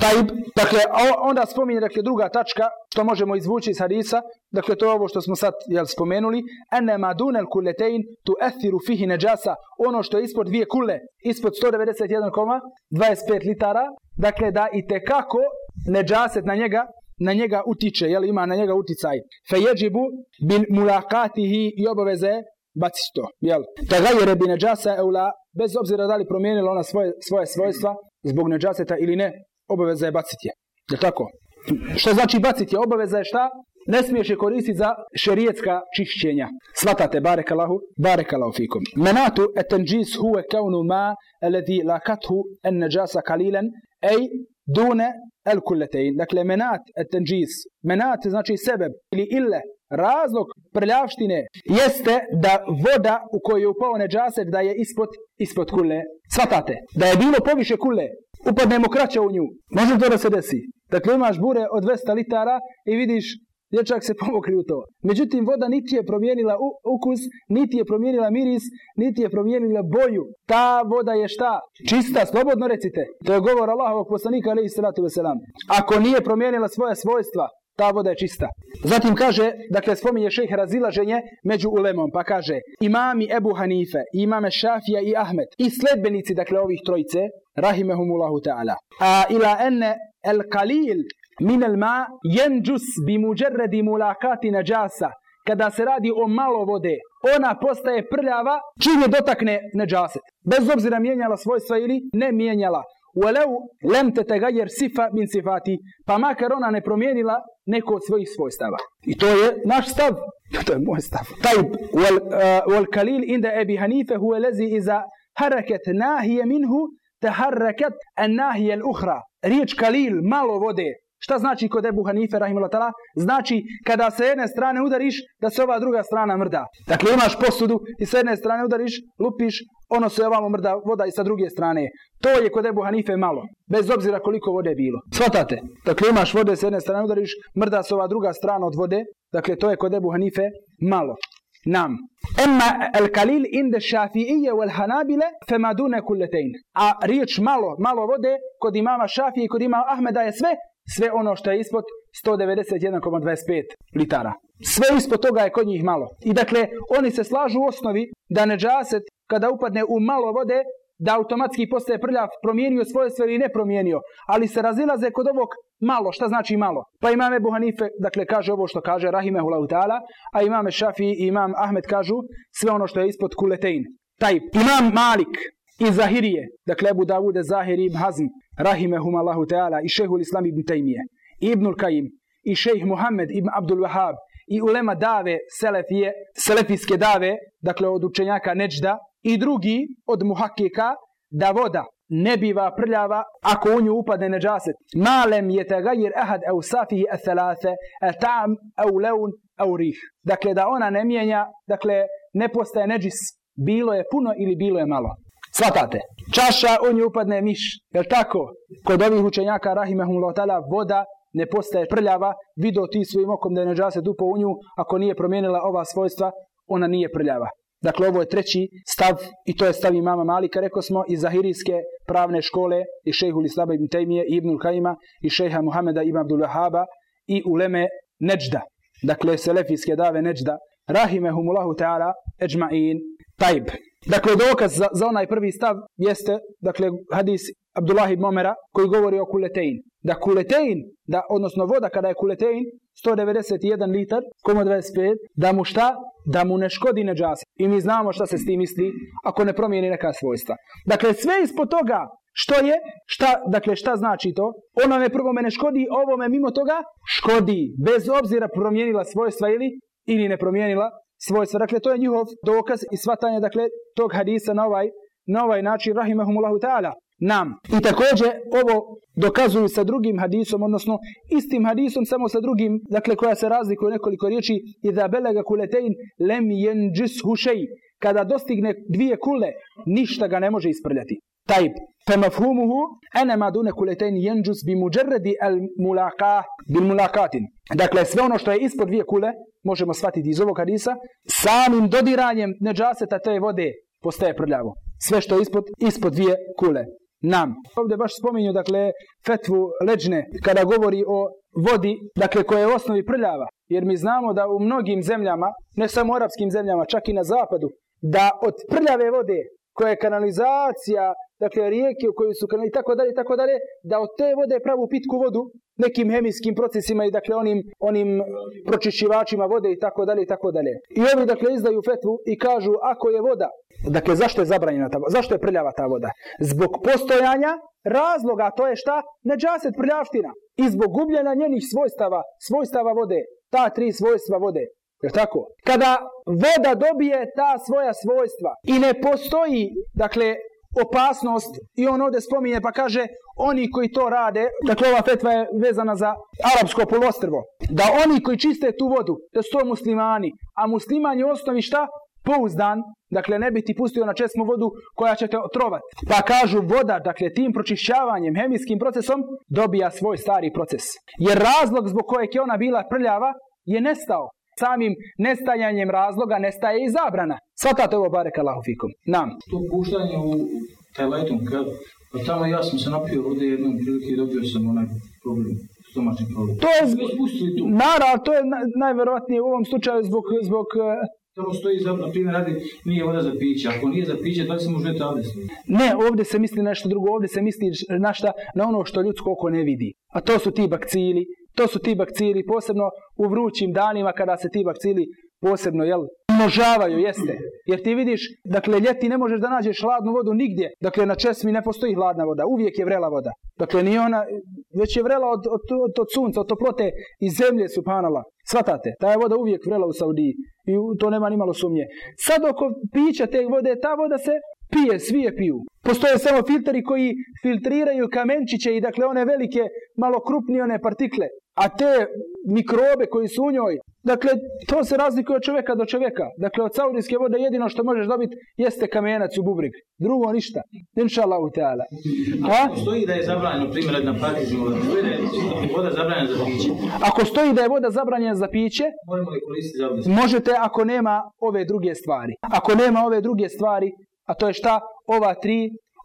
Taj, dakle, onda spominje, dakle, druga tačka, što možemo izvući iz hadisa, dakle, to je ovo što smo sad jel, spomenuli, ene ma dunel kuletein tu ethiru fihi neđasa, ono što je ispod dvije kule, ispod 191,25 litara, dakle, da i tekako neđaset na njega, na njega utiče, jel, ima na njega uticaj. Fe jeđibu bin mulakatihi i obaveze baciti to, jel? Tagajere bi neđasa eula, bez obzira da li promijenila ona svoje, svoje svojstva zbog neđaseta ili ne, obaveza je baciti je. Je tako? Što znači baciti je? Obaveza je šta? Ne smiješ je koristiti za šerijetska čišćenja. Svatate, barek Allahu, barek Allahu fikum. Menatu etenđis huve kaunu ma alladhi lakathu en neđasa kalilen, ej dune el kulletein. Dakle, menat etenđis. Menat znači sebeb ili ille, razlog prljavštine jeste da voda u kojoj je upao neđaset da je ispod, ispod kule. Svatate, da je bilo poviše kule, upadnemo kraće u nju. Može to da se desi. Dakle, imaš bure od 200 litara i vidiš dječak se pomokri u to. Međutim, voda niti je promijenila ukus, niti je promijenila miris, niti je promijenila boju. Ta voda je šta? Čista, slobodno recite. To je govor Allahovog poslanika, alaihi salatu wasalam. Ako nije promijenila svoje svojstva, ta voda je čista. Zatim kaže, dakle spominje šejh razilaženje među ulemom, pa kaže imami Ebu Hanife, imame Šafija i Ahmed i sledbenici, dakle ovih trojice, rahimehumullahu ta'ala. A ila enne el kalil min el ma jenđus bi muđerredi mulakati nađasa. Kada se radi o malo vode, ona postaje prljava čim je dotakne neđaset. Bez obzira mijenjala svojstva ili ne mijenjala. وَلَوْ لَمْ تَتَغَيَّرْ صِفَ مِنْ صِفَاتِ Pa makar ona ne promijenila neko od svojih svojstava. I to je naš stav. To je moj stav. Tajb, wal, uh, wal kalil inda Ebi Hanife huve lezi iza haraket nahije minhu teharreket en nahijel uhra. Riječ kalil, malo vode, Šta znači kod Ebu Hanife, rahimahullah Znači, kada se jedne strane udariš, da se ova druga strana mrda. Dakle, imaš posudu i s jedne strane udariš, lupiš, ono se ovamo mrda voda i sa druge strane. To je kod Ebu Hanife malo, bez obzira koliko vode bilo. Svatate? Dakle, imaš vode s jedne strane udariš, mrda se ova druga strana od vode. Dakle, to je kod Ebu Hanife malo. Nam. Emma el kalil inde šafiije wal hanabile fema dune kulletein. A riječ malo, malo vode, kod imama šafije i kod imama Ahmeda je sve sve ono što je ispod 191,25 litara. Sve ispod toga je kod njih malo. I dakle, oni se slažu u osnovi da neđaset kada upadne u malo vode, da automatski postaje prljav, promijenio svoje sve ili ne promijenio. Ali se razilaze kod ovog malo. Šta znači malo? Pa imame Buhanife, dakle, kaže ovo što kaže Rahimehullahu ta'ala, a imame Šafi i imam Ahmed kažu sve ono što je ispod kuletein. Taj imam Malik i Zahirije, dakle Abu Davude, Zahiri ibn Hazm, rahimehum Allahu Teala, i šehul Islam ibn Taymiye, i Ibnul Kajim, i šejh Muhammed ibn Abdul Wahab, i ulema dave Selefije, Selefijske dave, dakle od učenjaka Neđda, i drugi od muhakika, da voda ne biva prljava ako u nju upadne neđaset. Malem je tegajir ahad au safihi athalase, tam au leun au rih. Dakle, da ona ne mijenja, dakle, ne postaje neđis. Bilo je puno ili bilo je malo. Svatate? Čaša, on nju upadne miš. Jel tako? Kod ovih učenjaka, rahimahumullah ta'ala, voda ne postaje prljava. Vidio ti svojim okom da je neđaset upao u nju. Ako nije promijenila ova svojstva, ona nije prljava. Dakle, ovo je treći stav i to je stav imama Malika, rekao smo, iz Zahirijske pravne škole i šejhu Islaba ibn Tejmije i ibnul Kajima i šejha Muhameda ibn Abdul Wahaba i uleme Neđda. Dakle, selefijske dave Neđda. Rahimehumullahu ta'ala, eđma'in, tajb. Dakle, dokaz za, za onaj prvi stav jeste, dakle, hadis Abdullah ibn Omera koji govori o kuletein. Da kuletein, da, odnosno voda kada je kuletein, 191 litar, koma 25, da mu šta? Da mu ne škodi. I mi znamo šta se s tim misli ako ne promijeni neka svojstva. Dakle, sve ispod toga što je, šta, dakle, šta znači to? Ono me prvo ne škodi, ovo me mimo toga škodi. Bez obzira promijenila svojstva ili, ili ne promijenila svojstva. Dakle, to je njihov dokaz i svatanje, dakle, tog hadisa na ovaj, na ovaj način, rahimahumullahu ta'ala, nam. I također ovo dokazuju sa drugim hadisom, odnosno istim hadisom, samo sa drugim, dakle, koja se razlikuje nekoliko riječi, i da belega kuletein lem jenđis hušej. Kada dostigne dvije kule, ništa ga ne može isprljati. Tajb. فمفهومه أنا ما دون كلتين ينجس بمجرد الملاقاة بالملاقات Dakle, sve ono što je ispod dvije kule, možemo shvatiti iz ovog hadisa, samim dodiranjem neđaseta te vode postaje prljavo. Sve što je ispod, ispod dvije kule. Nam. Ovdje baš spominju, dakle, fetvu leđne, kada govori o vodi, dakle, koja je u osnovi prljava. Jer mi znamo da u mnogim zemljama, ne samo u arapskim zemljama, čak i na zapadu, da od prljave vode, koja je kanalizacija, dakle rijeke u kojoj su kanali i tako dalje, tako dalje, da od te vode pravu pitku vodu nekim hemijskim procesima i dakle onim, onim pročišćivačima vode i tako dalje i tako dalje. I ovi dakle izdaju fetvu i kažu ako je voda, dakle zašto je zabranjena ta voda, zašto je prljava ta voda? Zbog postojanja razloga, to je šta? Neđaset prljavština. I zbog gubljenja njenih svojstava, svojstava vode, ta tri svojstva vode. Je tako? Kada voda dobije ta svoja svojstva i ne postoji, dakle, opasnost i on ovdje spominje pa kaže oni koji to rade, dakle ova fetva je vezana za arapsko polostrvo, da oni koji čiste tu vodu, da su to muslimani, a musliman je osnovi šta? Pouzdan, dakle ne bi ti pustio na česmu vodu koja će te otrovati. Pa kažu voda, dakle tim pročišćavanjem, hemijskim procesom, dobija svoj stari proces. Jer razlog zbog kojeg je ona bila prljava je nestao samim nestajanjem razloga nestaje i zabrana. Svatate ovo barek Allahu fikum. Nam. To puštanje u teletom, pa tamo ja sam se napio ovdje jednom prilike i dobio sam onaj problem. To je, naravno, to je najverovatnije u ovom slučaju zbog, zbog eh, Tamo stoji za, na primjer, radi, nije voda za piće. Ako nije za piće, da li se može? Ne, ovdje se misli nešto drugo. Ovdje se misli na šta? Na ono što ljudsko oko ne vidi. A to su ti bakcili, to su ti bakcili, posebno u vrućim danima kada se ti bakcili posebno, jel, množavaju, jeste. Jer ti vidiš, dakle, ljeti ne možeš da nađeš hladnu vodu nigdje. Dakle, na česmi ne postoji hladna voda, uvijek je vrela voda. Dakle, nije ona, već je vrela od, od, od, od sunca, od toplote iz zemlje, subhanala. Svatate, ta je voda uvijek vrela u Saudiji i to nema ni malo sumnje. Sad oko pića te vode, ta voda se Pije, svi je piju. Postoje samo filteri koji filtriraju kamenčiće i dakle one velike, malo krupnije one partikle. A te mikrobe koji su u njoj, dakle, to se razlikuje od čovjeka do čovjeka. Dakle, od saudijske vode jedino što možeš dobiti jeste kamenac u bubrik. Drugo ništa. Inša Allahu ta'ala. A? Stoji da je zabranjeno, primjer, partijska voda. Zabranjena za piće. Ako stoji da je voda zabranjena za piće, možete ako nema ove druge stvari. Ako nema ove druge stvari, a to je šta? Ova tri,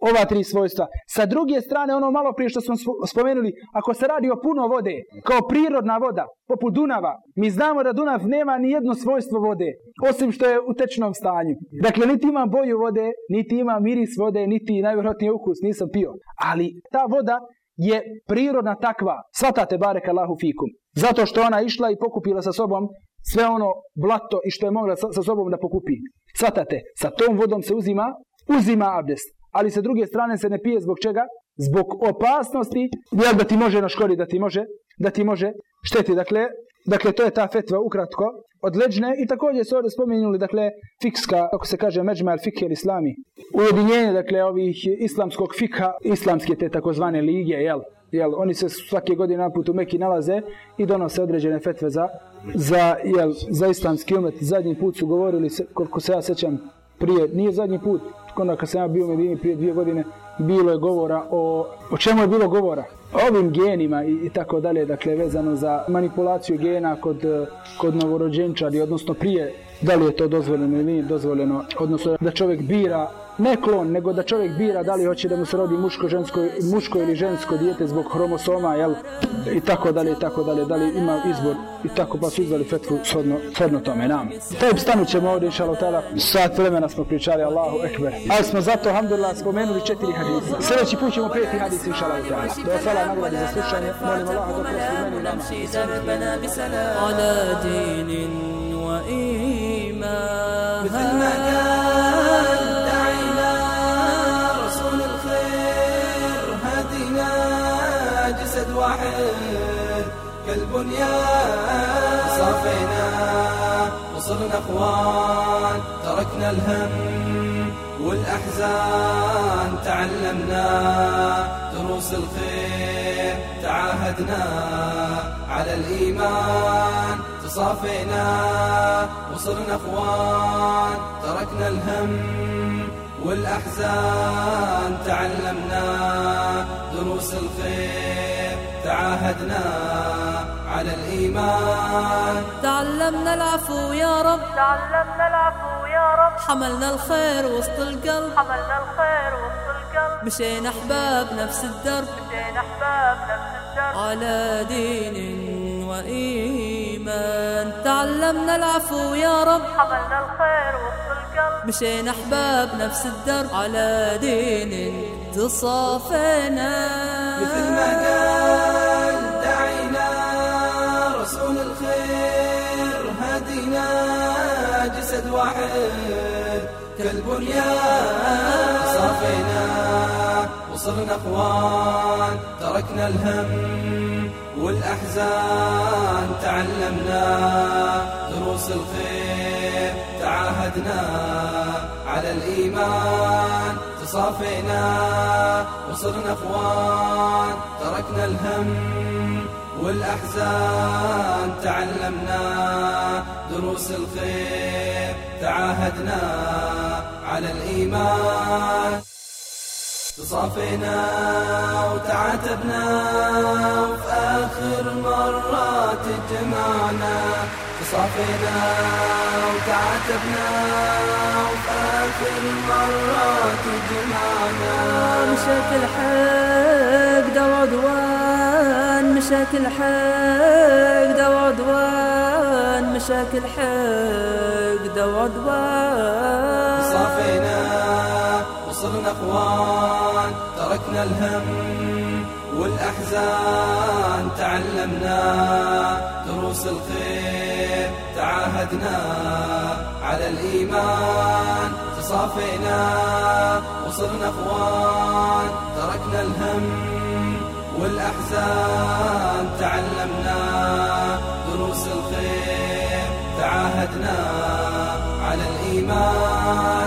ova tri svojstva. Sa druge strane, ono malo prije što smo spo- spomenuli, ako se radi o puno vode, kao prirodna voda, poput Dunava, mi znamo da Dunav nema ni jedno svojstvo vode, osim što je u tečnom stanju. Dakle, niti ima boju vode, niti ima miris vode, niti najvjerojatniji ukus, nisam pio. Ali ta voda je prirodna takva. Svatate barek Allahu fikum. Zato što ona išla i pokupila sa sobom sve ono blato i što je mogla sa, sa sobom da pokupi. Svatate, sa tom vodom se uzima, uzima abdest. Ali sa druge strane se ne pije zbog čega? Zbog opasnosti, jel da ti može naškoditi, da ti može, da ti može šteti. Dakle, dakle, to je ta fetva ukratko od leđne i također su ovdje spomenuli, dakle, fikska, kako se kaže, međma al fikhe islami. Ujedinjenje, dakle, ovih islamskog fikha, islamske te takozvane lige, jel? Jel, oni se svake godine na u Meki nalaze i donose određene fetve za, za, jel, za islamski umet. Zadnji put su govorili, se, koliko se ja sećam, prije, nije zadnji put, onda kad sam ja bio u Medini prije dvije godine, bilo je govora o, o čemu je bilo govora? O ovim genima i, i tako dalje, dakle vezano za manipulaciju gena kod, kod novorođenčadi, odnosno prije da li je to dozvoljeno ili nije dozvoljeno, odnosno da čovjek bira ne klon, nego da čovjek bira da li hoće da mu se rodi muško, žensko, muško ili žensko dijete zbog hromosoma, jel? I tako dalje, i tako dalje, da li ima izbor i tako pa su izvali fetvu shodno, shodno tome nam. Taj stanut ćemo ovdje, inša tada. Sat vremena smo pričali, Allahu ekber. Ali smo zato, alhamdulillah, spomenuli četiri hadisa. Sljedeći put ćemo prijeti hadis, inša tada. Da vas hvala nagradi za slušanje, molim Allah da prosti meni i. مثل ما قال دعينا رسول الخير. هدينا جسد واحد كالبنيان صافينا. وصرنا أخوان. تركنا الهم والأحزان. تعلمنا دروس الخير. تعاهدنا على الإيمان. تصافينا وصرنا أخوان تركنا الهم والأحزان. تعلمنا دروس الخير تعاهدنا على الإيمان. تعلمنا العفو يا رب. تعلمنا العفو يا رب. حملنا الخير وسط القلب. حملنا الخير وسط القلب. مشينا أحباب نفس الدرب. مشينا أحباب نفس الدرب. على دين وإيمان. تعلمنا العفو يا رب. حملنا الخير وسط القلب. مشينا أحباب نفس الدرب على دين تصافينا مثل ما قال دعينا رسول الخير هدينا جسد واحد كالبنيان صافينا. وصرنا أخوان تركنا الهم. والأحزان تعلمنا دروس الخير تعاهدنا على الإيمان. تصافينا وصرنا أخوان تركنا الهم والأحزان. تعلمنا دروس الخير تعاهدنا على الإيمان. تصافينا وتعاتبنا وفي آخر مرة تجمعنا. تصافينا وتعاتبنا وفي آخر مرة تجمعنا. مشات الحق ده عدوان مشات الحق ده عدوان مشات الحق ده عدوان. تصافينا وصلنا اخوان. تركنا الهم والأحزان تعلمنا دروس الخير تعاهدنا على الإيمان تصافينا وصرنا أخوان تركنا الهم والأحزان تعلمنا دروس الخير تعاهدنا على الإيمان.